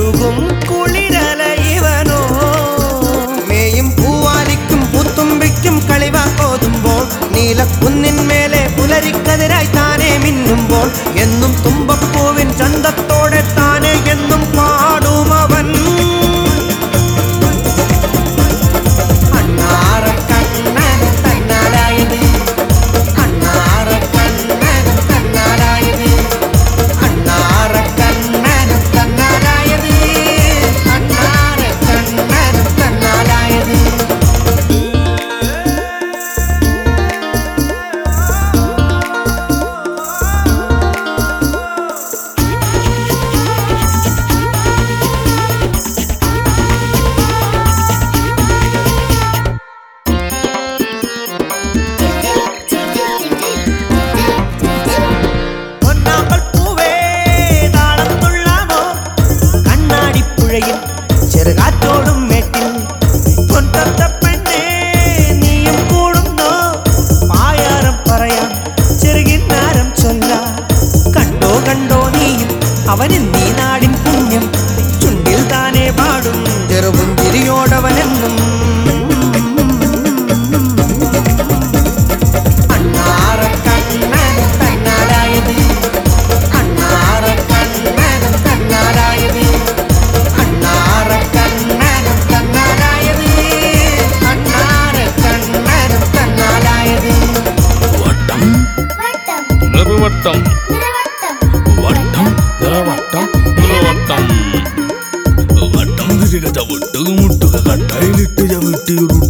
உருகும் குளிரல இவனோ? மேயும் பூவாலிக்கும் பூத்தும்பிக்கும் கழிவா போதும் போல் நீல குன்னின் மேலே புலரிக்கதிராய் தானே மின்னும் போல் என்னும் தும்பப்பூவின் சந்தப்ப ചെറുകാറ്റോടും ஒட்டுகு முட்டுக கட்டாயிலிட்டு ஜவிட்டி உருட்டு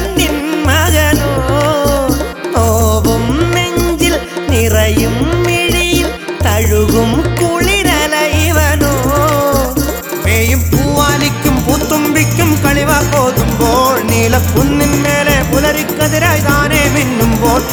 உருகும் குளிரன இவனோ? மேயும் பூவாலிக்கும் பூத்தும்பிக்கும் களிவா போதும் போல். நீல புன்னின் மேலே புலரி தானே மின்னும் போல்.